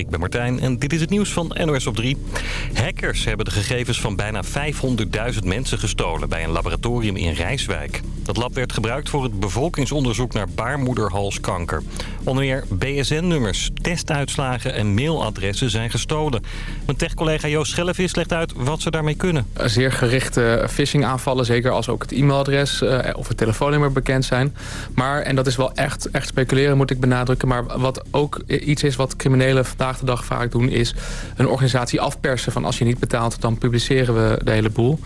ik ben Martijn en dit is het nieuws van NOS op 3. Hackers hebben de gegevens van bijna 500.000 mensen gestolen bij een laboratorium in Rijswijk. Dat lab werd gebruikt voor het bevolkingsonderzoek naar baarmoederhalskanker. Onder meer BSN-nummers, testuitslagen en mailadressen zijn gestolen. Mijn tech-collega Joost Schellevis legt uit wat ze daarmee kunnen. Zeer gerichte phishing-aanvallen, zeker als ook het e-mailadres eh, of het telefoonnummer bekend zijn. Maar, en dat is wel echt, echt speculeren moet ik benadrukken... maar wat ook iets is wat criminelen vandaag de dag vaak doen... is een organisatie afpersen van als je niet betaalt... dan publiceren we de hele boel.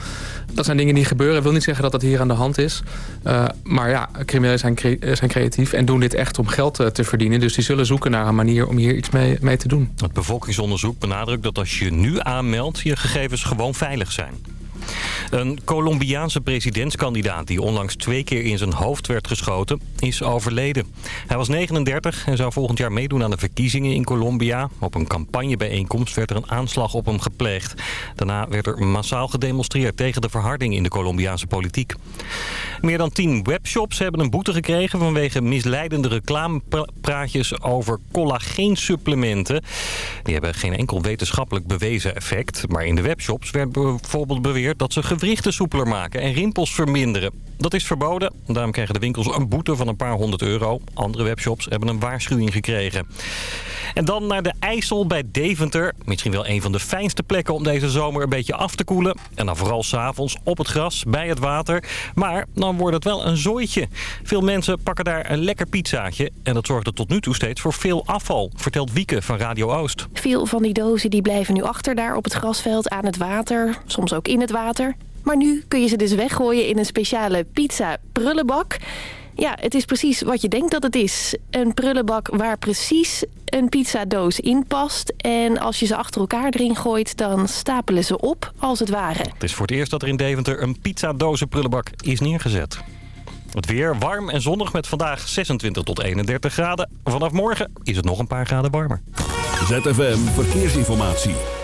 Dat zijn dingen die gebeuren. Ik wil niet zeggen dat dat hier aan de hand is. Uh, maar ja, criminelen zijn, cre zijn creatief en doen dit echt om geld uh, te verdienen. Dus die zullen zoeken naar een manier om hier iets mee, mee te doen. Het bevolkingsonderzoek benadrukt dat als je nu aanmeldt... je gegevens gewoon veilig zijn. Een Colombiaanse presidentskandidaat die onlangs twee keer in zijn hoofd werd geschoten, is overleden. Hij was 39 en zou volgend jaar meedoen aan de verkiezingen in Colombia. Op een campagnebijeenkomst werd er een aanslag op hem gepleegd. Daarna werd er massaal gedemonstreerd tegen de verharding in de Colombiaanse politiek. Meer dan tien webshops hebben een boete gekregen vanwege misleidende reclamepraatjes over collageensupplementen. Die hebben geen enkel wetenschappelijk bewezen effect. Maar in de webshops werd bijvoorbeeld beweerd dat ze gewrichten soepeler maken en rimpels verminderen. Dat is verboden. Daarom krijgen de winkels een boete van een paar honderd euro. Andere webshops hebben een waarschuwing gekregen. En dan naar de IJssel bij Deventer. Misschien wel een van de fijnste plekken om deze zomer een beetje af te koelen. En dan vooral s'avonds op het gras, bij het water. Maar dan wordt het wel een zooitje. Veel mensen pakken daar een lekker pizzaatje. En dat zorgde tot nu toe steeds voor veel afval, vertelt Wieke van Radio Oost. Veel van die dozen die blijven nu achter daar op het grasveld aan het water. Soms ook in het water. Maar nu kun je ze dus weggooien in een speciale pizza-prullenbak. Ja, het is precies wat je denkt dat het is. Een prullenbak waar precies een pizzadoos in past. En als je ze achter elkaar erin gooit, dan stapelen ze op, als het ware. Het is voor het eerst dat er in Deventer een pizzadozen prullenbak is neergezet. Het weer warm en zonnig met vandaag 26 tot 31 graden. Vanaf morgen is het nog een paar graden warmer. ZFM Verkeersinformatie.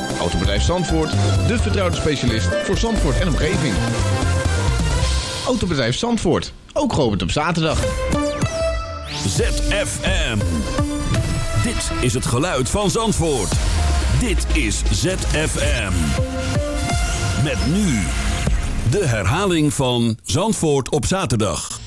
Autobedrijf Zandvoort, de vertrouwde specialist voor Zandvoort en omgeving. Autobedrijf Zandvoort, ook geopend op zaterdag. ZFM. Dit is het geluid van Zandvoort. Dit is ZFM. Met nu de herhaling van Zandvoort op zaterdag.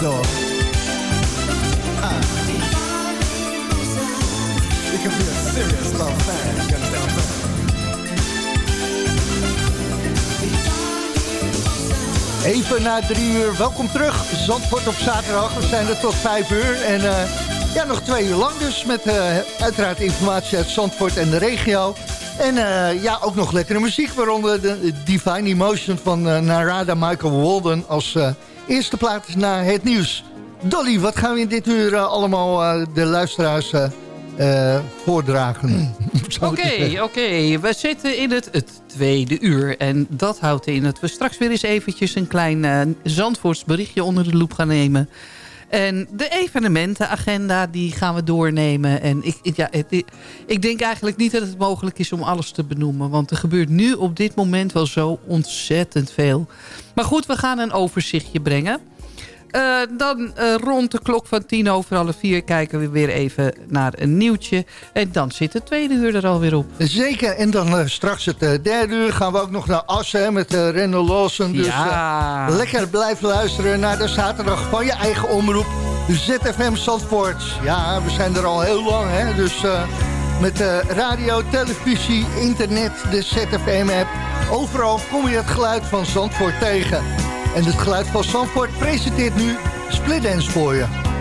Go. Uh, it can be serious love saying? Even na drie uur, welkom terug. Zandvoort op zaterdag, we zijn er tot vijf uur. En uh, ja, nog twee uur lang dus met uh, uiteraard informatie uit Zandvoort en de regio. En uh, ja, ook nog lekkere muziek, waaronder de Divine Emotion van Narada Michael Walden als eerste plaat na het nieuws. Dolly, wat gaan we in dit uur allemaal de luisteraars uh, voordragen. Oké, oké. We zitten in het, het, tweede uur. En dat houdt in dat we straks weer eens eventjes een klein Zandvoorts berichtje onder de loep gaan nemen. En de evenementenagenda, die gaan we doornemen. En ik, ja, het, ik denk eigenlijk niet dat het mogelijk is om alles te benoemen. Want er gebeurt nu op dit moment wel zo ontzettend veel. Maar goed, we gaan een overzichtje brengen. Uh, dan uh, rond de klok van tien over half vier kijken we weer even naar een nieuwtje. En dan zit het tweede uur er alweer op. Zeker, en dan uh, straks het derde uur gaan we ook nog naar Assen met uh, Randall Lawson. Dus ja. lekker blijven luisteren naar de zaterdag van je eigen omroep. ZFM Zandvoort. Ja, we zijn er al heel lang, hè. Dus met radio, televisie, internet, de ZFM-app. Overal kom je het geluid van Zandvoort tegen. En het geluid van Zandvoort presenteert nu Split Dance voor je.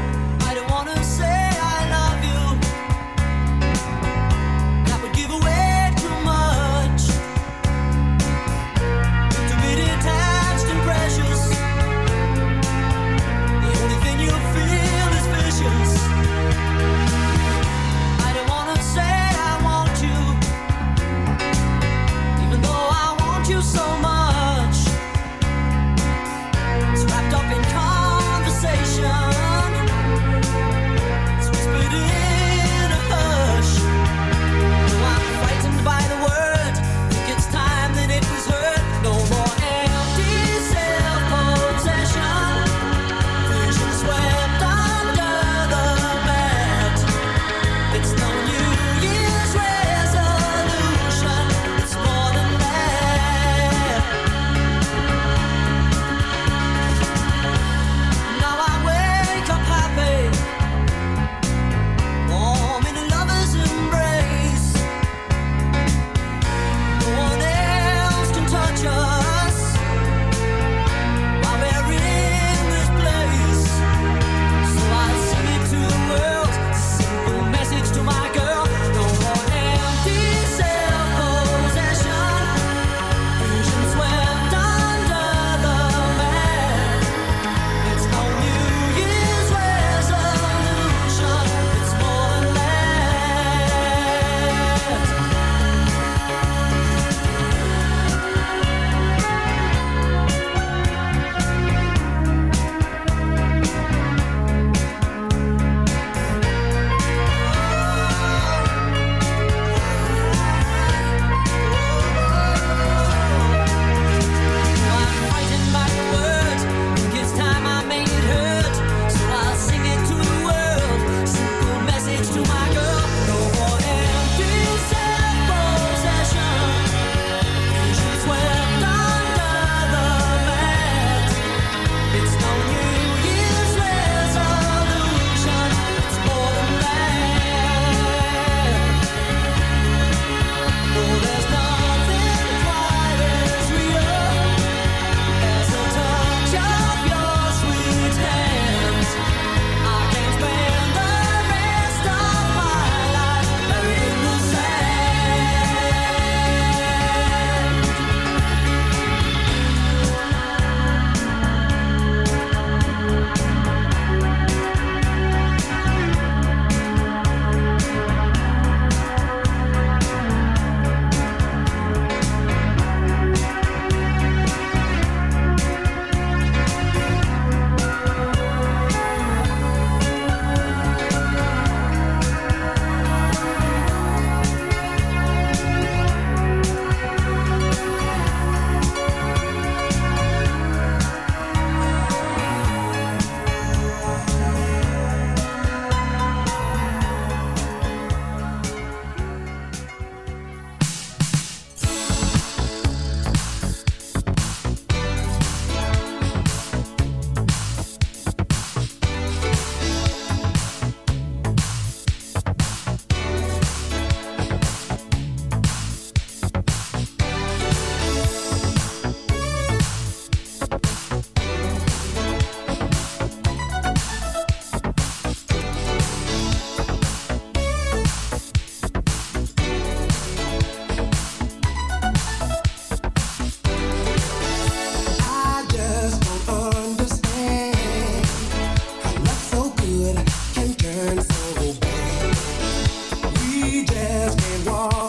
just can't walk.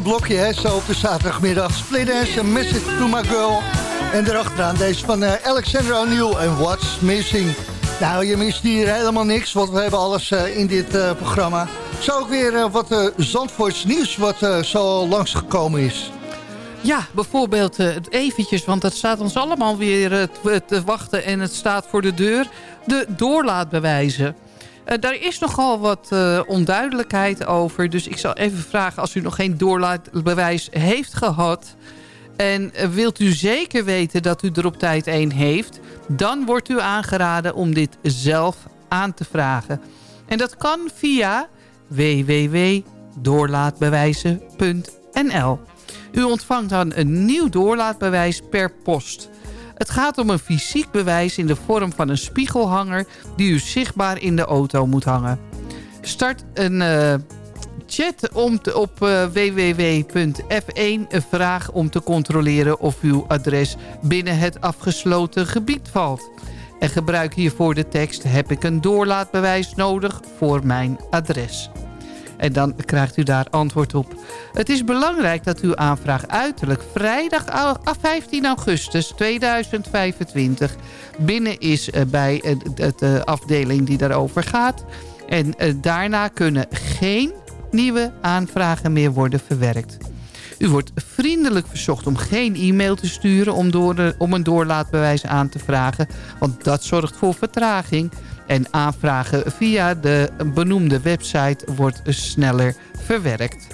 Blokje, hè? Zo op de zaterdagmiddag. Split Dance, Message to My Girl. En erachteraan deze van uh, Alexander O'Neill en What's Missing. Nou, je mist hier helemaal niks, want we hebben alles uh, in dit uh, programma. Zo ook weer wat Zandvoorts nieuws wat zo langsgekomen is. Ja, bijvoorbeeld het eventjes, want dat staat ons allemaal weer te wachten... en het staat voor de deur, de doorlaatbewijzen. Uh, daar is nogal wat uh, onduidelijkheid over. Dus ik zal even vragen als u nog geen doorlaatbewijs heeft gehad... en uh, wilt u zeker weten dat u er op tijd één heeft... dan wordt u aangeraden om dit zelf aan te vragen. En dat kan via www.doorlaatbewijzen.nl. U ontvangt dan een nieuw doorlaatbewijs per post... Het gaat om een fysiek bewijs in de vorm van een spiegelhanger... die u zichtbaar in de auto moet hangen. Start een uh, chat om te, op eh, www.f1 een vraag om te controleren of uw adres binnen het afgesloten gebied valt. En gebruik hiervoor de tekst heb ik een doorlaatbewijs nodig voor mijn adres. En dan krijgt u daar antwoord op. Het is belangrijk dat uw aanvraag uiterlijk vrijdag 15 augustus 2025 binnen is eh, bij de afdeling die daarover gaat. En eh, daarna kunnen geen nieuwe aanvragen meer worden verwerkt. U wordt vriendelijk verzocht om geen e-mail te sturen om, door om een doorlaatbewijs aan te vragen. Want dat zorgt voor vertraging. En aanvragen via de benoemde website wordt sneller verwerkt.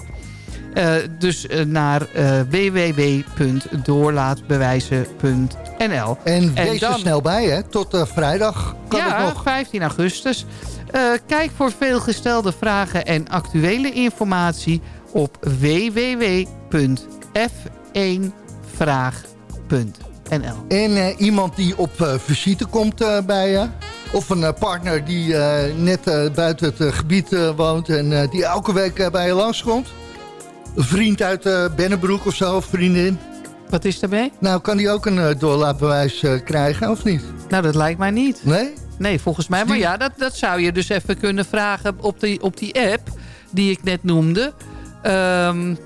Uh, dus uh, naar uh, www.doorlaatbewijzen.nl. En wees er snel bij, hè? Tot vrijdag kan ja, het nog. 15 augustus. kijk voor veelgestelde vragen en actuele informatie op www.f1vraag.nl. En iemand die op visite komt bij je? Of een eh, partner die eh, net eh, buiten het gebied woont... en die elke week bij je langskomt. Een vriend uit Bennebroek of zo, of vriendin. Wat is daarbij? Nou, kan die ook een doorlaatbewijs krijgen, of niet? Nou, dat lijkt mij niet. Nee? Nee, volgens mij. Maar ja, dat, dat zou je dus even kunnen vragen op die, op die app die ik net noemde. Um,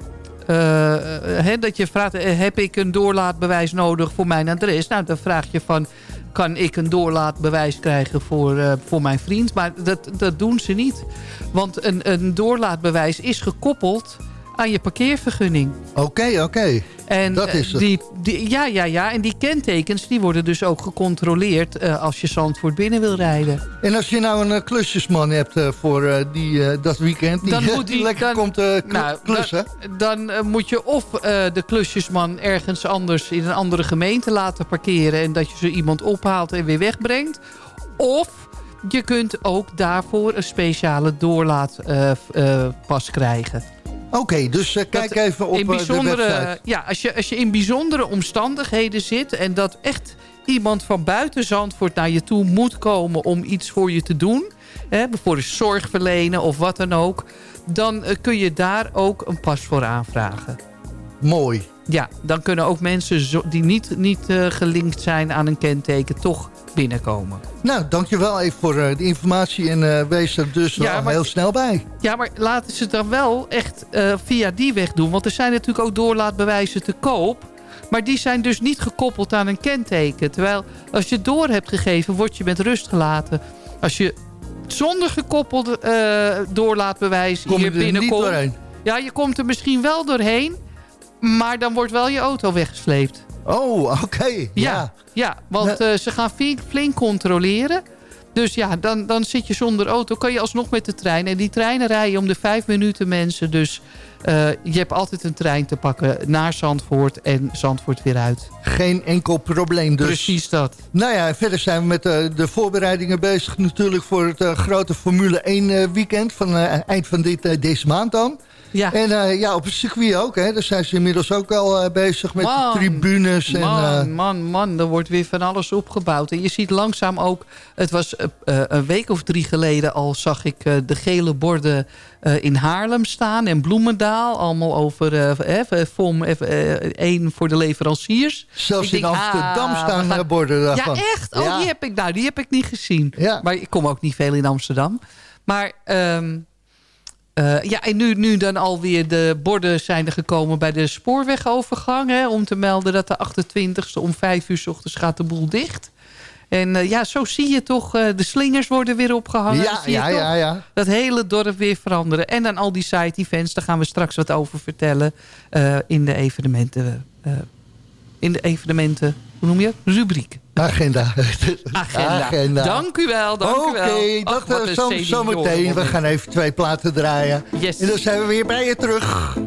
dat je vraagt, heb ik een doorlaatbewijs nodig voor mijn adres? Nou, dan vraag je van, kan ik een doorlaatbewijs krijgen voor, voor mijn vriend. Maar dat, dat doen ze niet. Want een, een doorlaatbewijs is gekoppeld aan je parkeervergunning. Oké, oké. En Dat is eh, het. Die, die, ja, ja, ja. En die kentekens die worden dus ook gecontroleerd eh, als je Zandvoort binnen wil rijden. En als je nou een eh, klusjesman hebt voor die, dat weekend... Die, Dan moet die die- lekker dan- komt Nou, klussen... Dan, dan moet je of de klusjesman ergens anders in een andere gemeente laten parkeren... en dat je zo iemand ophaalt en weer wegbrengt. Of je kunt ook daarvoor een speciale doorlaatpas krijgen. Oké, dus eh, kijk even op in eh, de bijzondere, website. Ja, als je, als je in bijzondere omstandigheden zit... en dat echt iemand van buiten Zandvoort naar je toe moet komen... om iets voor je te doen, hè, bijvoorbeeld zorg verlenen of wat dan ook... dan eh, kun je daar ook een pas voor aanvragen. Mooi. Ja, dan kunnen ook mensen zo- die niet, niet eh, gelinkt zijn aan een kenteken... toch binnenkomen. Nou, dankjewel even voor eh, de informatie en eh, wees er dus Ja, maar- heel snel bij. Ja, maar laten ze het dan wel echt via die weg doen. Want er zijn natuurlijk ook doorlaatbewijzen te koop. Maar die zijn dus niet gekoppeld aan een kenteken. Terwijl als je door hebt gegeven, word je met rust gelaten. Als je zonder gekoppeld doorlaatbewijs Kom je hier er binnenkomt... doorheen? Ja, je komt er misschien wel doorheen. Maar dan wordt wel je auto weggesleept. Oh, oké. Ja, Ja. ja. want eh, ze gaan flink, flink controleren. Dus ja, dan, dan zit je zonder auto. Kan je alsnog met de trein. En die treinen rijden om de vijf minuten mensen. Dus eh, je hebt altijd een trein te pakken naar Zandvoort en Zandvoort weer uit. Geen enkel probleem dus. Precies dat. Nou ja, verder zijn we met eh, de voorbereidingen bezig natuurlijk voor het grote Formule 1 eh, weekend van eind van dit, deze maand dan. Ja. En eh, ja, op het circuit ook, hè. Daar zijn ze inmiddels ook al eh, bezig met Man, de tribunes. En, Man, eh, man, man, er wordt weer van alles opgebouwd. En je ziet langzaam ook... Het was een week of drie geleden al zag ik de gele borden in Haarlem staan. En Bloemendaal. Allemaal over eh, FOM 1 voor de leveranciers. zelfs in denk, Amsterdam ah, staan gaan- borden daarvan. Ja, echt? Oh, Ja. Die, heb ik, nou, die heb ik niet gezien. Ja. Maar ik kom ook niet veel in Amsterdam. Maar ehm, eh, ja, en nu, nu dan alweer de borden zijn er gekomen bij de spoorwegovergang. Hè, om te melden dat de 28e om 5 uur s ochtends gaat de boel dicht. En eh, ja, zo zie je toch, eh, de slingers worden weer opgehangen. Ja, zie ja, ja, ja. Dat hele dorp weer veranderen. En dan al die side events, daar gaan we straks wat over vertellen in de evenementen. in de evenementen, hoe noem je het? Rubriek. Agenda. Agenda. Dank u wel, dank Oké, u wel. Ach, dat eh, zo, zometeen. We gaan even twee platen draaien. Yes. En dan zijn we weer bij je terug.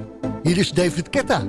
Hier is David Ketta.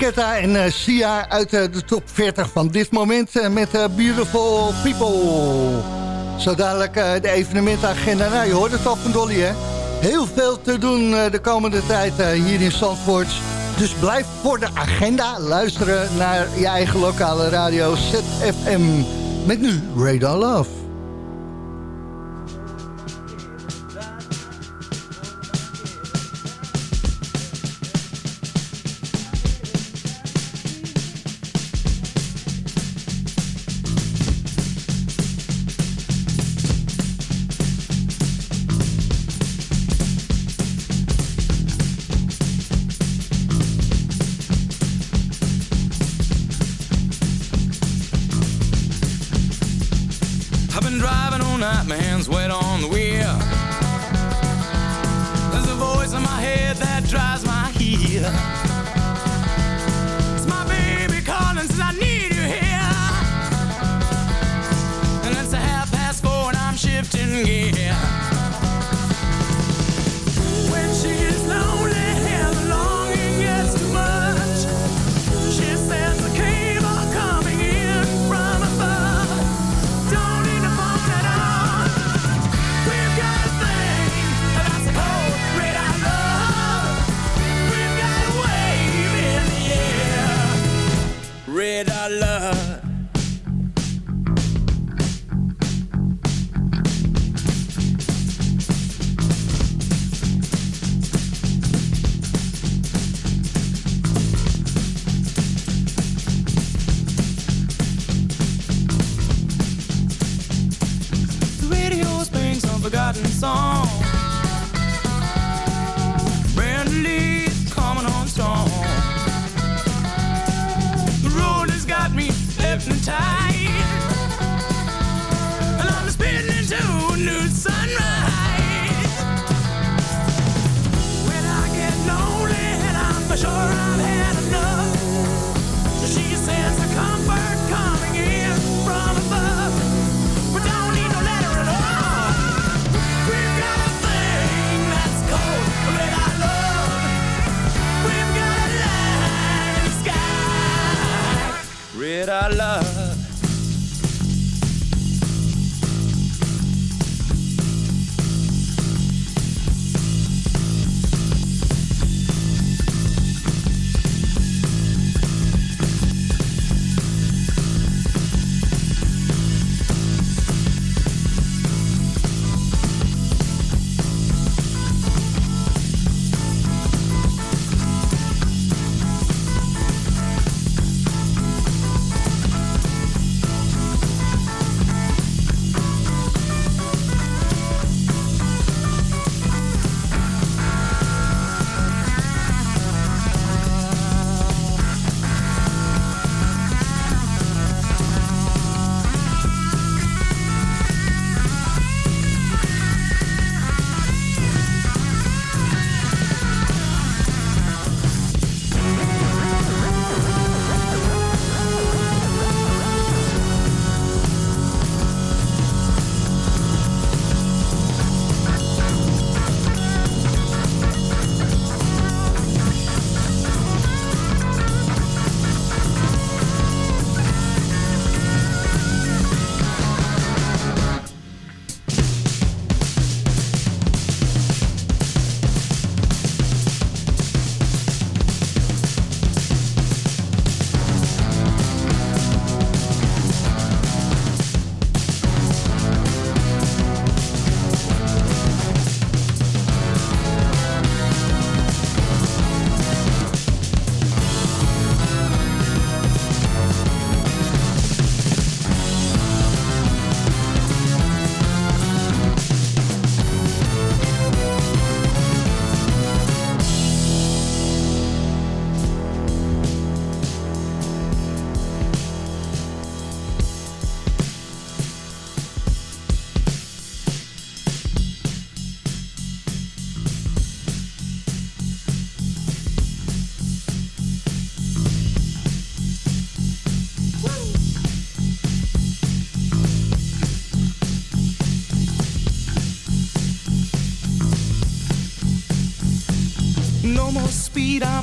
Ketta en uh, Sia uit uh, de top 40 van dit moment uh, met Beautiful People. Zo dadelijk de evenementagenda. Nou, je hoort het al van Dolly, hè? Heel veel te doen de komende tijd hier in Zandvoort. Dus blijf voor de agenda luisteren naar je eigen lokale radio ZFM. Met nu Radar Love. hands wet on the wheel.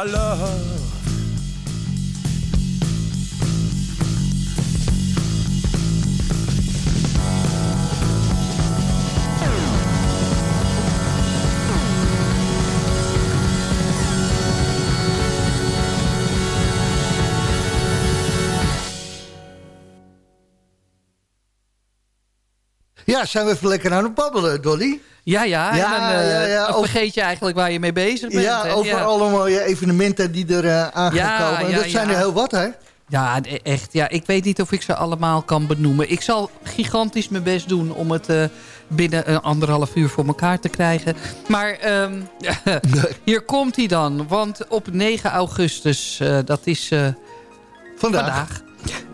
Love. Ja, zijn we even lekker aan het babbelen, Dolly? Ja, ja. Ja, en dan, eh, ja, ja, dan vergeet je eigenlijk waar je mee bezig bent. Ja, hè? over alle mooie evenementen die er eh, aan gaan komen. En dat zijn er heel wat, hè? Ja, e- echt. Ja, ik weet niet of ik ze allemaal kan benoemen. Ik zal gigantisch mijn best doen om het eh, binnen een anderhalf uur voor elkaar te krijgen. Maar ehm, hier komt hij dan. Want op 9 augustus, dat is Vandaag. vandaag...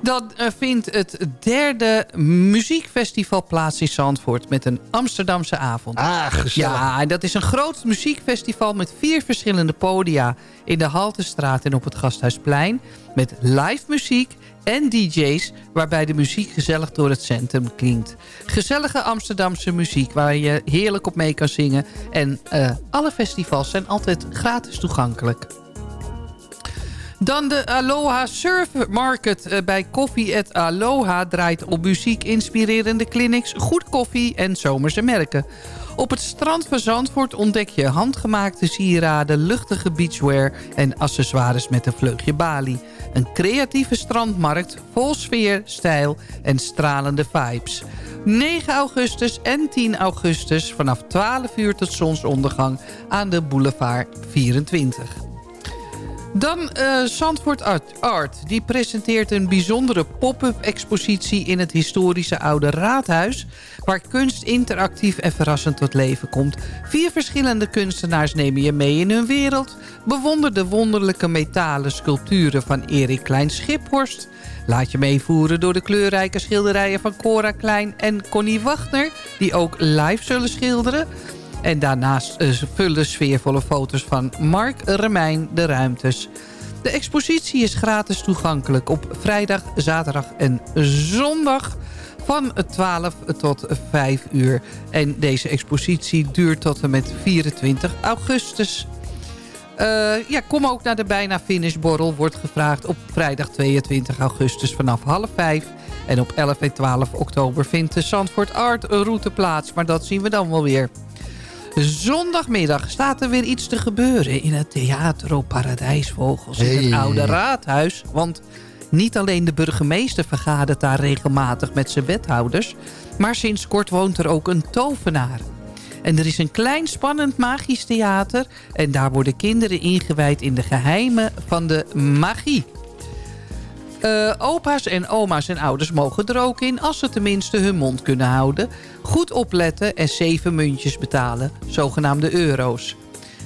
Dan eh, vindt het derde muziekfestival plaats in Zandvoort... met een Amsterdamse avond. Ah, gezellig. Ja, en dat is een groot muziekfestival met vier verschillende podia... in de Haltestraat en op het Gasthuisplein... met live muziek en dj's... waarbij de muziek gezellig door het centrum klinkt. Gezellige Amsterdamse muziek waar je heerlijk op mee kan zingen. En eh, alle festivals zijn altijd gratis toegankelijk. Dan de Aloha Surf Market eh, bij Koffie at Aloha draait op muziek inspirerende clinics, goed koffie en zomerse merken. Op het strand van Zandvoort ontdek je handgemaakte sieraden, luchtige beachwear en accessoires met een vleugje Bali. Een creatieve strandmarkt vol sfeer, stijl en stralende vibes. 9 augustus en 10 augustus vanaf 12 uur tot zonsondergang aan de boulevard 24. Dan eh Zandvoort Art, Art. Die presenteert een bijzondere pop-up expositie in het historische oude raadhuis... waar kunst interactief en verrassend tot leven komt. Vier verschillende kunstenaars nemen je mee in hun wereld. Bewonder de wonderlijke metalen sculpturen van Erik Klein Schiphorst. Laat je meevoeren door de kleurrijke schilderijen van Cora Klein en Connie Wagner... die ook live zullen schilderen... En daarnaast eh, vullen sfeervolle foto's van Mark Remijn de ruimtes. De expositie is gratis toegankelijk op vrijdag, zaterdag en zondag van 12 tot 5 uur. En deze expositie duurt tot en met 24 augustus. Eh, ja, kom ook naar de bijna finishborrel. Wordt gevraagd op vrijdag 22 augustus vanaf half 5. En op 11 en 12 oktober vindt de Zandvoort Art route plaats. Maar dat zien we dan wel weer. Zondagmiddag staat er weer iets te gebeuren in het Theater Paradijsvogels in het oude raadhuis. Want niet alleen de burgemeester vergadert daar regelmatig met zijn wethouders... maar sinds kort woont er ook een tovenaar. En er is een klein spannend magisch theater... en daar worden kinderen ingewijd in de geheimen van de magie. Eh, opa's en oma's en ouders mogen er ook in... als ze tenminste hun mond kunnen houden. Goed opletten en zeven muntjes betalen. Zogenaamde euro's.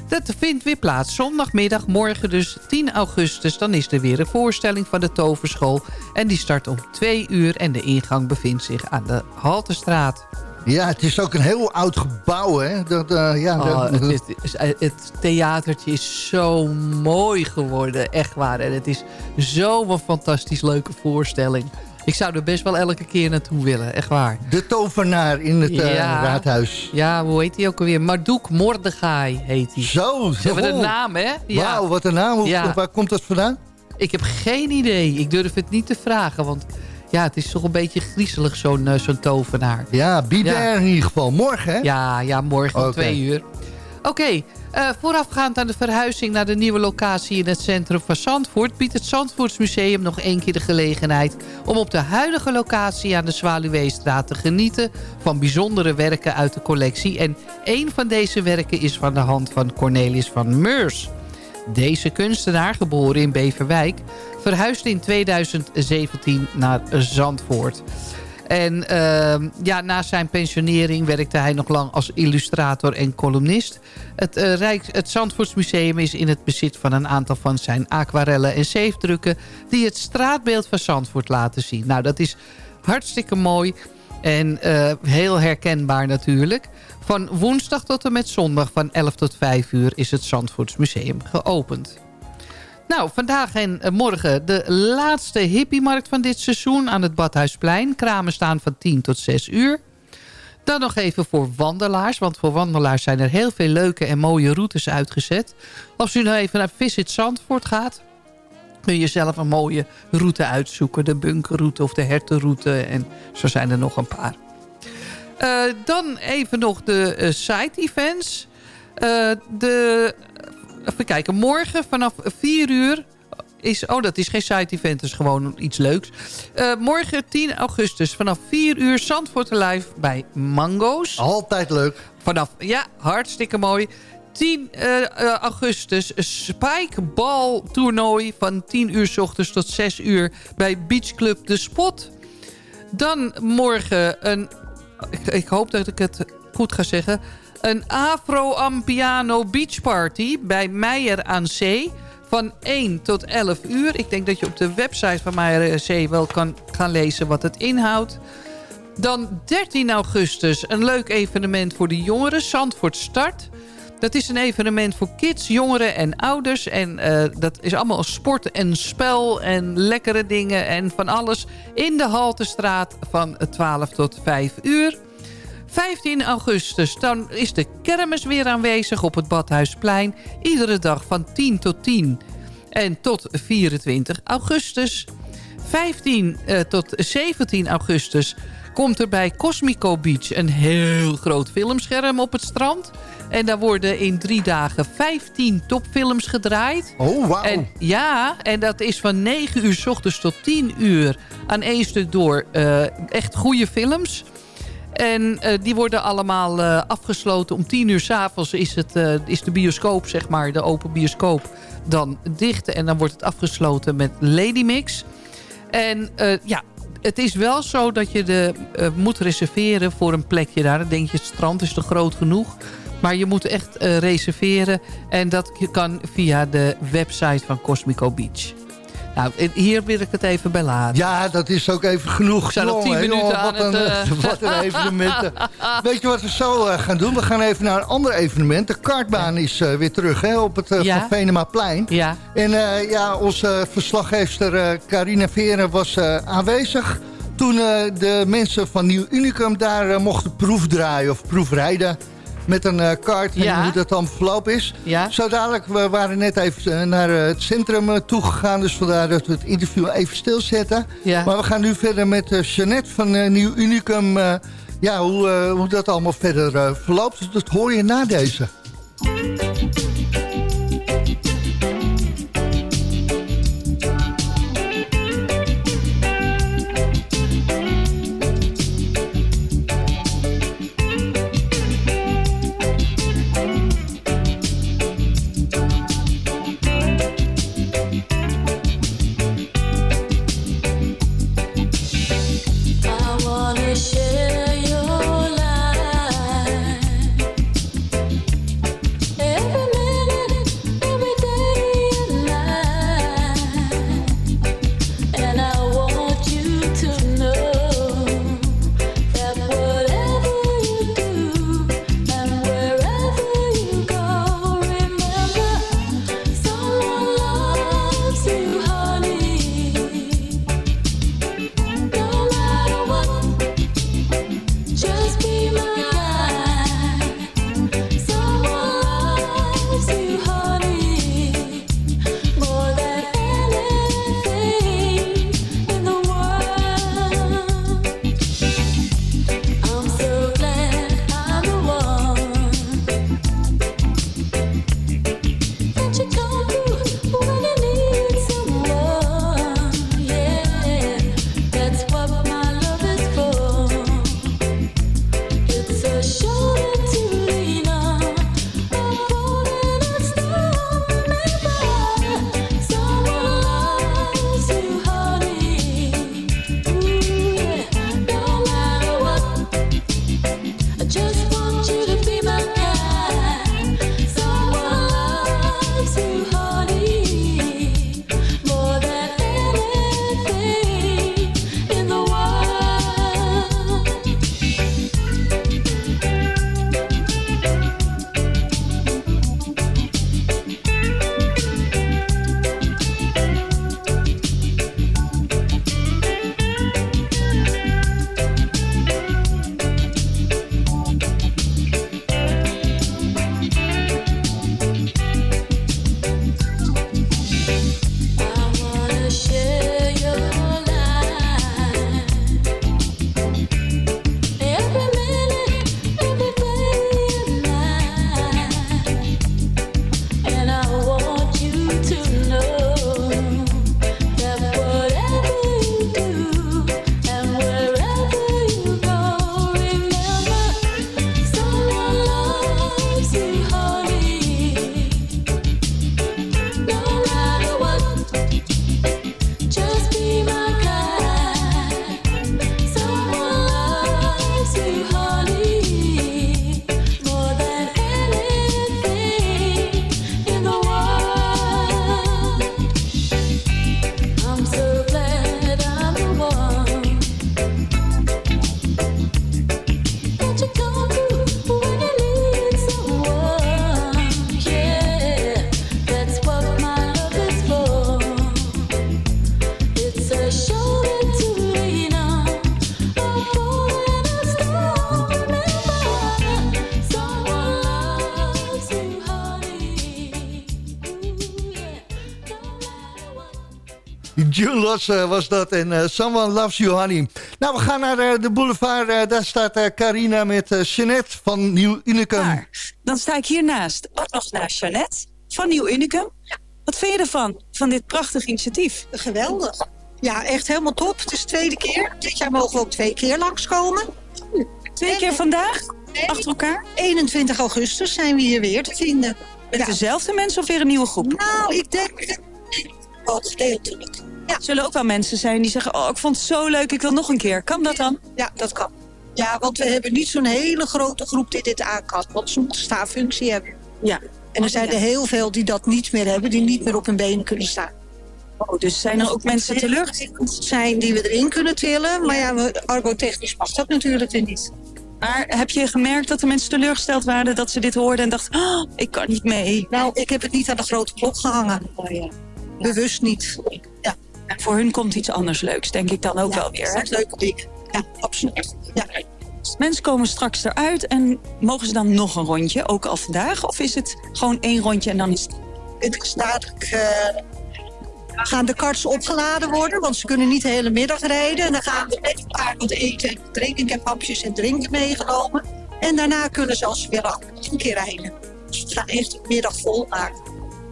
Dat vindt weer plaats zondagmiddag, morgen dus 10 augustus. Dan is er weer een voorstelling van de Toverschool. En die start om 2 uur en de ingang bevindt zich aan de Haltestraat. Ja, het is ook een heel oud gebouw, hè? Dat, eh, ja, Oh, dat- het, is- het, het theatertje is zo mooi geworden, echt waar. En het is zo'n fantastisch leuke voorstelling. Ik zou er best wel elke keer naartoe willen, echt waar. de tovenaar in het eh, raadhuis. Ja, hoe heet hij ook alweer? Marduk Mordechai heet hij. Zo, Ze hebben de oh. naam, hè? Ja. Wauw, wat een naam. Hoe- Ja. Waar komt dat vandaan? Ik heb geen idee. Ik durf het niet te vragen, want ja, het is toch een beetje griezelig, zo'n eh, zo'n tovenaar. Ja, Ja. in ieder geval. Morgen, hè? Ja, ja morgen om twee uur. Oké, eh, voorafgaand aan de verhuizing naar de nieuwe locatie in het centrum van Zandvoort... biedt het Zandvoortsmuseum nog één keer de gelegenheid... om op de huidige locatie aan de Zwaluweestraat te genieten... van bijzondere werken uit de collectie. En één van deze werken is van de hand van Cornelis van Meurs. Deze kunstenaar, geboren in Beverwijk... verhuisde in 2017 naar Zandvoort... En uh, ja, na zijn pensionering werkte hij nog lang als illustrator en columnist. Het, uh, Rijks, het Zandvoortsmuseum is in het bezit van een aantal van zijn aquarellen en zeefdrukken... die het straatbeeld van Zandvoort laten zien. Nou, dat is hartstikke mooi en uh, heel herkenbaar natuurlijk. Van woensdag tot en met zondag van 11 tot 5 uur is het Zandvoortsmuseum geopend. Nou, vandaag en morgen de laatste hippiemarkt van dit seizoen aan het Badhuisplein. Kramen staan van 10 tot 6 uur. Dan nog even voor wandelaars, want voor wandelaars zijn er heel veel leuke en mooie routes uitgezet. Als u nou even naar Visit Zandvoort gaat, kun je zelf een mooie route uitzoeken. De bunkerroute of de hertenroute en zo zijn er nog een paar. Uh, dan even nog de uh, side-events. Uh, de Even kijken, morgen vanaf 4 uur is... Oh, dat is geen side-event, dat is gewoon iets leuks. Morgen 10 augustus vanaf 4 uur Zandvoort Live bij Mango's. Altijd leuk. Vanaf, ja, hartstikke mooi. 10 uh, augustus spikeball toernooi van 10 uur s ochtends tot 6 uur bij Beach Club De Spot. Dan morgen een... Ik, ik hoop dat ik het goed ga zeggen een Afro-Ampiano Beach Party bij Meijer aan Zee. Van 1 tot 11 uur. Ik denk dat je op de website van Meijer aan Zee wel kan gaan lezen wat het inhoudt. Dan 13 augustus een leuk evenement voor de jongeren. Zandvoort Start. Dat is een evenement voor kids, jongeren en ouders. En uh, dat is allemaal sport en spel en lekkere dingen en van alles. In de Haltestraat van 12 tot 5 uur. 15 augustus, dan is de kermis weer aanwezig op het Badhuisplein. Iedere dag van 10 tot 10 en tot 24 augustus. 15 uh, tot 17 augustus komt er bij Cosmico Beach een heel groot filmscherm op het strand. En daar worden in drie dagen 15 topfilms gedraaid. Oh, wauw. En ja, en dat is van 9 uur s ochtends tot 10 uur aan één stuk door uh, echt goede films. En uh, die worden allemaal uh, afgesloten. Om tien uur s'avonds is, het, is de bioscoop, zeg maar, de open bioscoop, dan dicht. En dan wordt het afgesloten met Lady Mix. En ja, het is wel zo dat je de, moet reserveren voor een plekje daar. Dan denk je, het strand is te groot genoeg. Maar je moet echt reserveren. En dat kan via de website van Cosmico Beach. Nou, hier wil ik het even bij laten. Ja, dat is ook even genoeg. We zijn nog tien minuten joh, aan wat, een, het, uh... wat een evenement. Weet je wat we zo uh, gaan doen? We gaan even naar een ander evenement. De kartbaan is uh, weer terug hè, op het uh, Ja. Venemaplein. Ja. En ja, onze verslaggeefster Carina Veren was aanwezig... toen de mensen van Nieuw Unicum daar mochten proefdraaien of proefrijden met een uh, kaart en Ja. hoe dat dan verlopen is. Ja. Zo dadelijk, we waren net even uh, naar uh, het centrum toegegaan... dus vandaar dat we het interview even stilzetten. Ja. Maar we gaan nu verder met Jeannette van Nieuw Unicum. Ja, hoe, hoe dat allemaal verder verloopt, dat hoor je na deze. June Loss eh, was dat en eh, Someone Loves You Honey. Nou, we gaan naar eh, de boulevard. Daar staat eh, Carina met Jeanette van Nieuw Unicum. Daar. Dan sta ik hiernaast, ook nog naast Jeannette van Nieuw Unicum. Wat vind je ervan, van dit prachtig initiatief? Geweldig. Ja, echt helemaal top. Het is de tweede keer. Dit jaar mogen we ook twee keer langskomen. Twee keer vandaag? Achter elkaar? 21 augustus zijn we hier weer te vinden. Met dezelfde mensen of weer een nieuwe groep? Nou, ik denk... Oh, gedeeltelijk. Ja. Zullen ook wel mensen zijn die zeggen... oh, ik vond het zo leuk, ik wil nog een keer. Kan dat dan? Ja, dat kan. Ja, want we hebben niet zo'n hele grote groep die dit aan kan. Want ze moeten staaffunctie hebben. Ja. En er zijn er heel veel die dat niet meer hebben. Die niet meer op hun benen kunnen staan. Oh, dus zijn er ook mensen teleurgesteld? zijn die we erin kunnen tillen. Maar ja, argotechnisch mag dat natuurlijk weer niet. Maar heb je gemerkt dat de mensen teleurgesteld waren... dat ze dit hoorden en dachten, oh, ik kan niet mee? Nou, ik heb het niet aan de grote klok gehangen. Bewust niet. Ja. En voor hun komt iets anders leuks, denk ik dan ook wel weer. Dat is leuke ding. Ja, absoluut. Ja. Mensen komen straks eruit en mogen ze dan nog een rondje, ook al vandaag? Of is het gewoon één rondje en dan is het... Het is dadelijk... eh, gaan de karts opgeladen worden, want ze kunnen niet de hele middag rijden. En dan gaan we met elkaar wat eten en drinken. Ik heb hapjes en drinken meegenomen. En daarna kunnen ze als ze weer een keer rijden. Dus we gaan echt de middag vol maken.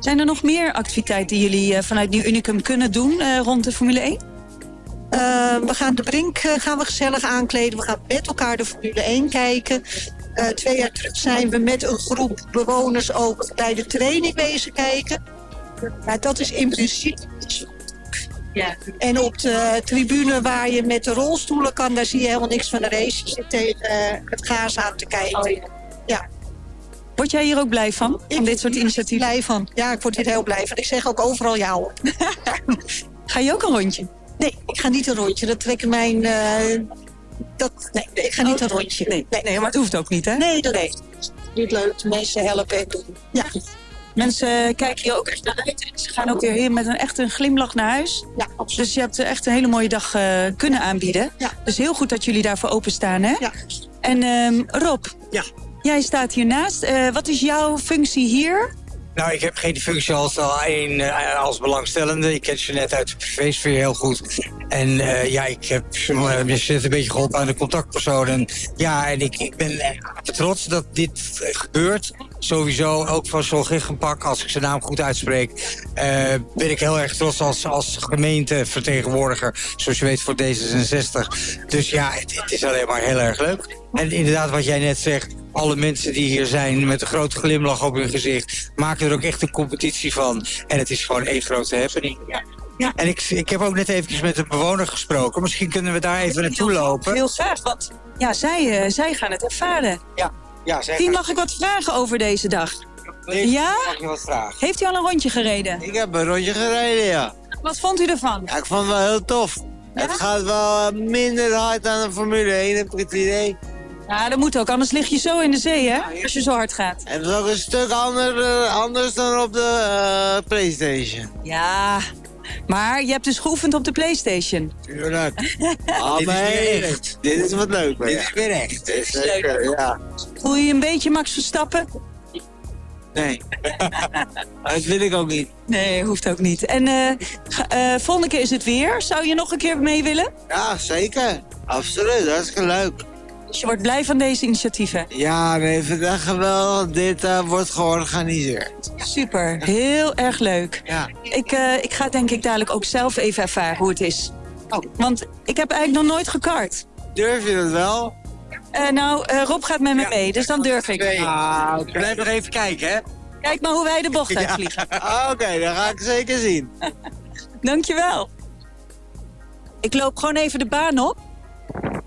Zijn er nog meer activiteiten die jullie eh, vanuit Nieuw Unicum kunnen doen eh, rond de Formule 1? Eh, we gaan de Brink gaan we gezellig aankleden. We gaan met elkaar de Formule 1 kijken. Eh, twee jaar terug zijn we met een groep bewoners ook bij de training bezig kijken. Maar dat is in principe Ja. En op de tribune waar je met de rolstoelen kan, daar zie je helemaal niks van de race. Je zit tegen het gaas aan te kijken. ja. Word jij hier ook blij van, van dit soort initiatieven? Blij van. Ja, ik word hier heel blij van. Ik zeg ook overal ja op. Ga je ook een rondje? Nee, ik ga niet een rondje. Dat trekken mijn... eh, dat, nee, nee, ik ga niet een rondje. Nee, nee, Nee, maar het hoeft ook niet, hè? nee dat is niet leuk. De mensen helpen en doen. Ja, Mensen kijken hier ook echt naar uit. En ze gaan ook weer hier met een echt een glimlach naar huis. ja, absoluut. Dus je hebt echt een hele mooie dag eh, kunnen aanbieden. Ja. Dus heel goed dat jullie daarvoor openstaan, hè? Ja. En ehm, Rob, Ja. Jij staat hiernaast. Eh wat is jouw functie hier? Nou, ik heb geen functie als, al één, eh, als belangstellende. Ik ken Jeanette uit de privésfeer heel goed. En eh, ja, ik heb uh, Jeanette een beetje geholpen aan de contactpersoon. En ja, en ik, ik ben eh, trots dat dit eh, gebeurt. Sowieso ook van zo'n Giggenpak, als ik zijn naam goed uitspreek... eh, ben ik heel erg trots als, als gemeentevertegenwoordiger. Zoals je weet voor D66. Dus ja, het, het is alleen maar heel erg leuk. En inderdaad, wat jij net zegt... alle mensen die hier zijn met een grote glimlach op hun gezicht... maken er ook echt een competitie van. En het is gewoon één grote happening. Ja. En ik, ik heb ook net eventjes met een bewoner gesproken. Misschien kunnen we daar even naartoe lopen. Heel graag, want ja, zij, eh, zij gaan het ervaren. Ja, ja mag ik wat vragen over deze dag? Ja? Mag je wat vragen? Heeft u al een rondje gereden? Ik heb een rondje gereden, ja. Wat vond u ervan? ja ik vond het wel heel tof. Het gaat wel eh, minder hard dan een Formule 1, heb ik het idee. Ja, dat moet ook, anders lig je zo in de zee, hè? Als je zo hard gaat. En het is ook een stuk ander, eh, anders dan op de eh, Playstation. Ja, maar je hebt dus geoefend op de Playstation. Tuurlijk. Ah, Dit is weer echt. Dit is wat leuk. Dit is weer echt. Dit is zeker, ja. Voel je je een beetje Max Verstappen? Nee. dat wil ik ook niet. Nee, hoeft ook niet. En eh, ga- eh, volgende keer is het weer. Zou je nog een keer mee willen? Ja, zeker. Absoluut, hartstikke leuk. Dus je wordt blij van deze initiatieven. Ja, nee, vandaag geweldig. Dit eh, wordt georganiseerd. Super, heel erg leuk. Ja. Ik, eh, ik ga denk ik dadelijk ook zelf even ervaren hoe het is. Oh. Want ik heb eigenlijk nog nooit gekart. Durf je dat wel? Eh, nou, Rob gaat met me mee, dus dan durf ik. Ah, oké. Blijf nog even kijken, hè? Kijk maar hoe wij de bocht uitvliegen. Ah, Oké, dan ga ik zeker zien. Dankjewel. Ik loop gewoon even de baan op.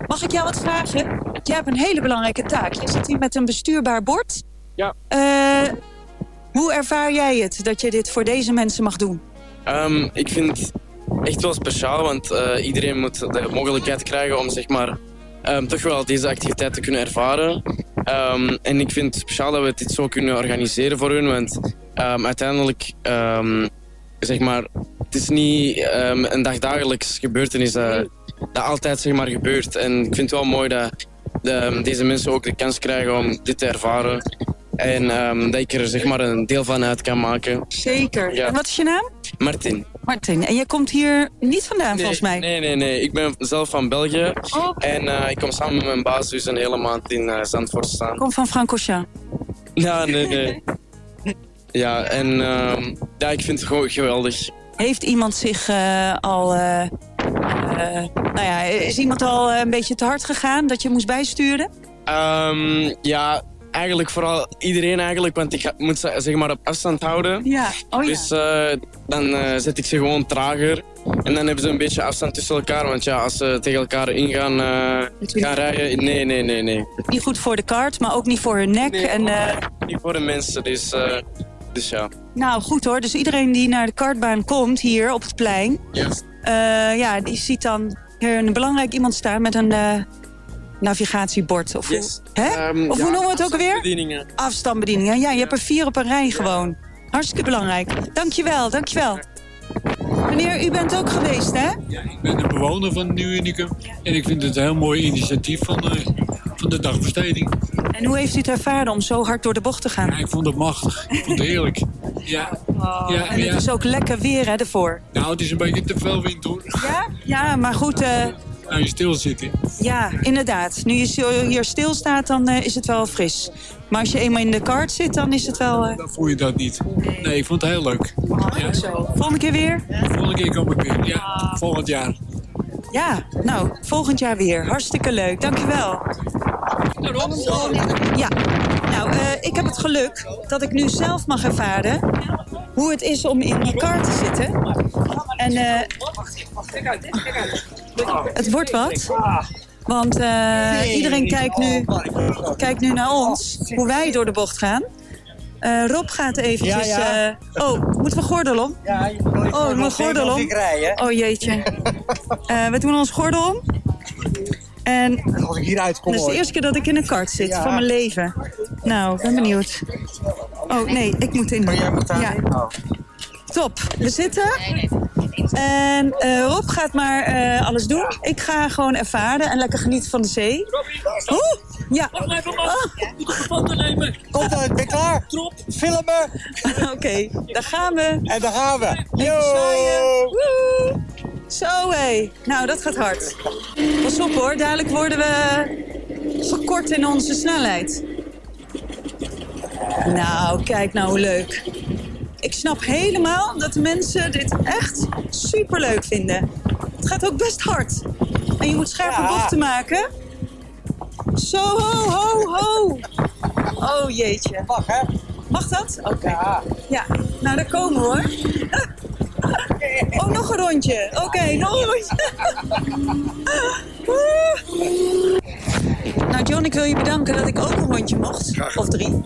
Mag ik jou wat vragen? Jij hebt een hele belangrijke taak. Je zit hier met een bestuurbaar bord. Ja. Eh, hoe ervaar jij het dat je dit voor deze mensen mag doen? Ehm, ik vind het echt wel speciaal, want eh, iedereen moet de mogelijkheid krijgen om zeg maar, ehm, toch wel deze activiteit te kunnen ervaren. Ehm, en ik vind het speciaal dat we dit zo kunnen organiseren voor hun, want ehm, uiteindelijk, ehm, zeg maar, het is niet ehm, een dagdagelijks gebeurtenis dat, dat altijd zeg maar, gebeurt. En ik vind het wel mooi dat de- deze mensen ook de kans krijgen om dit te ervaren. En ehm, dat ik er zeg maar, een deel van uit kan maken. Zeker. Ja. En wat is je naam? Martin. Martin, en jij komt hier niet vandaan volgens mij? Nee, nee, nee. Ik ben zelf van België. Oh. En eh, ik kom samen met mijn baas dus een hele maand in eh, Zandvoort staan. Kom van Francochamp. Ja, nee, nee. Ja, en ehm, ja, ik vind het gewoon geweldig. Heeft iemand zich eh, al... eh, eh, nou ja, is iemand al een beetje te hard gegaan dat je moest bijsturen? Ehm, ja, eigenlijk vooral iedereen eigenlijk, want ik moet ze zeg maar op afstand houden. Ja, oh ja. Dus dan zet ik ze gewoon trager. En dan hebben ze een beetje afstand tussen elkaar, want ja, als ze tegen elkaar ingaan eh, gaan rijden, nee, nee, nee, nee. Niet goed voor de kaart, maar ook niet voor hun nek. en, Niet voor de mensen, dus, dus ja. nou, goed hoor. Dus iedereen die naar de kartbaan komt hier op het plein... Yes. eh, ja, die ziet dan hier een belangrijk iemand staan met een eh, navigatiebord. Of, Yes. hoe, hè? Ehm, of ja, hoe noemen we het ook alweer? Bedieningen. Afstandsbedieningen. Ja, je hebt er vier op een rij gewoon. Hartstikke belangrijk. Dankjewel, dankjewel. Meneer, u bent ook geweest, hè? Ik ben een bewoner van Nieuw Unicum. En ik vind het een heel mooi initiatief van, eh, van de dagbesteding. En hoe heeft u het ervaren om zo hard door de bocht te gaan? Ja, ik vond het machtig. Ik vond het heerlijk. Ja, ja, en het ja. is ook lekker weer, hè, ervoor. Nou, het is een beetje te veel wind hoor. Ja? Ja, maar goed, eh, Nou, je stilzitten. ja, inderdaad. Nu je hier stilstaat, dan eh, is het wel fris. Maar als je eenmaal in de kart zit, dan is het wel... eh, Dan voel je dat niet. Nee, ik vond het heel leuk. Ja. zo. Volgende keer weer? Volgende keer kom ik weer. Ja, volgend jaar. Ja, nou, volgend jaar weer. Hartstikke leuk. Dankjewel. Ja, nou, eh, ik heb het geluk dat ik nu zelf mag ervaren hoe het is om in die kar te zitten. En eh, het wordt wat. Want eh, iedereen kijkt nu, kijkt nu naar ons, hoe wij door de bocht gaan. Eh, Rob gaat eventjes... Ja, ja. eh, oh, moeten we gordel om? Ja, je Oh, we gordel om. Oh jeetje. Eh, we doen ons gordel om. En Als ik hieruit kom dat is de eerste keer dat ik in een kart zit Ja. van mijn leven. Nou, ik ben benieuwd. Oh nee, ik moet in. ja. Oh. Top, we zitten. En eh, Rob gaat maar eh, alles doen. Ik ga gewoon ervaren en lekker genieten van de zee. Oeh, ja. Wacht even, Oh. Moet foto nemen. Komt ben klaar. Trop. Filmen. Oké, daar gaan we. En daar gaan we. Even zwaaien. Woe. Zo hé. Nou, dat gaat hard. Pas op hoor, dadelijk worden we gekort in onze snelheid. Nou, kijk nou hoe leuk. Ik snap helemaal dat de mensen dit echt super leuk vinden. Het gaat ook best hard. En je moet scherpe Ja. bochten maken. Zo, ho, ho, ho. Oh jeetje. Mag hè? Mag dat? Oké. Ja. nou daar komen we hoor. Oh, nog een rondje. Oké, nog een rondje. Nou, John, ik wil je bedanken dat ik ook een rondje mocht. Of drie.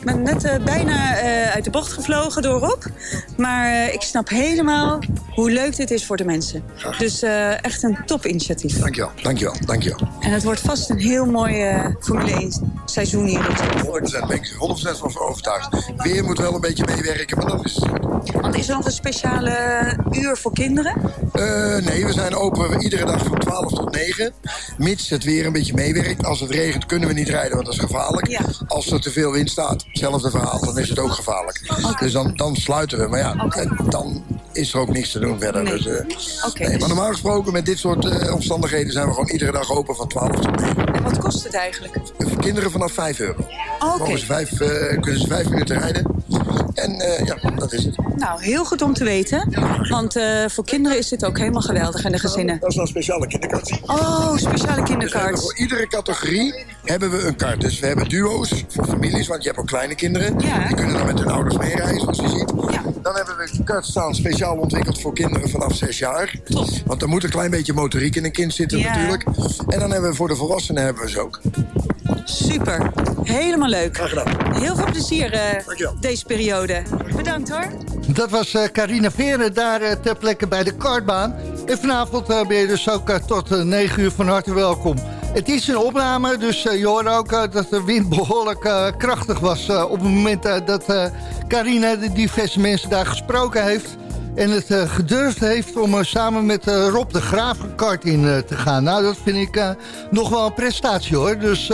Ik ben net eh, bijna eh, uit de bocht gevlogen door Rob. Maar eh, ik snap helemaal hoe leuk dit is voor de mensen. Dus eh, echt een topinitiatief. Dankjewel, dankjewel, dankjewel. En het wordt vast een heel mooi eh, Formule 1 seizoen hier in Zandvoort. 100% ben ik er 100% van overtuigd. Weer moet wel een beetje meewerken, maar dat is... Want is er nog een speciale uur voor kinderen? Eh, nee, we zijn open iedere dag van 12 tot 9. Mits het weer een beetje meewerkt. Als het regent kunnen we niet rijden, want dat is gevaarlijk. Als er te veel wind staat, hetzelfde verhaal, dan is het ook gevaarlijk. Dus dan, dan sluiten we. Maar ja, en dan is er ook niks te doen verder. Nee. Dus, eh, nee, maar normaal gesproken met dit soort eh, omstandigheden zijn we gewoon iedere dag open van 12 tot 9. En wat kost het eigenlijk? Voor kinderen vanaf 5 euro. Oké. Mogen ze vijf, eh, kunnen ze 5 minuten rijden. En ja, dat is het. Nou, heel goed om te weten. Want voor kinderen is dit ook helemaal geweldig en de gezinnen. Dat is een speciale kinderkaart. Oh, speciale Dus kinderkaart. voor iedere categorie hebben we een kaart. Dus we hebben duo's voor families, want je hebt ook kleine kinderen. Die kunnen dan met hun ouders meereizen, zoals je ziet. Dan hebben we een staan speciaal ontwikkeld voor kinderen vanaf 6 jaar. Want er moet een klein beetje motoriek in een kind zitten Ja. natuurlijk. En dan hebben we voor de volwassenen hebben we ze ook. Super. Helemaal leuk. Heel veel plezier eh, deze periode. Bedankt hoor. Dat was eh, Carina Veren daar eh, ter plekke bij de kartbaan. En vanavond eh, ben je dus ook tot eh, 9 uur van harte welkom. Het is een opname, dus eh, je hoort ook eh, dat de wind behoorlijk eh, krachtig was... op het moment dat Carina de diverse mensen daar gesproken heeft... en het gedurfd heeft om samen met Rob de Graaf een kart in te gaan. Nou, dat vind ik nog wel een prestatie, hoor. Dus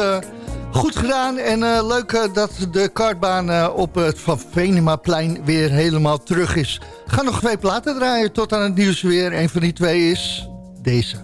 goed gedaan en leuk dat de kartbaan op het Van Venemaplein weer helemaal terug is. Ga nog twee platen draaien tot aan het nieuws weer. Een van die twee is deze.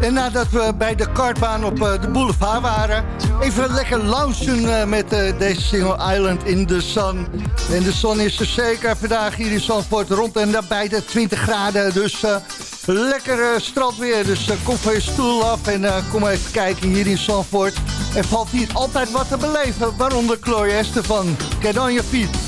En nadat we bij de kartbaan op eh, de boulevard waren... Even lekker loungen eh, met eh, deze single Island in the Sun. En de zon is er zeker vandaag hier in Zandvoort rond en daarbij de 20 graden. Dus eh, lekker uh, strandweer. Dus uh, kom van je stoel af en kom even kijken hier in Zandvoort. Er valt hier altijd wat te beleven, waaronder Chloe van Get on your.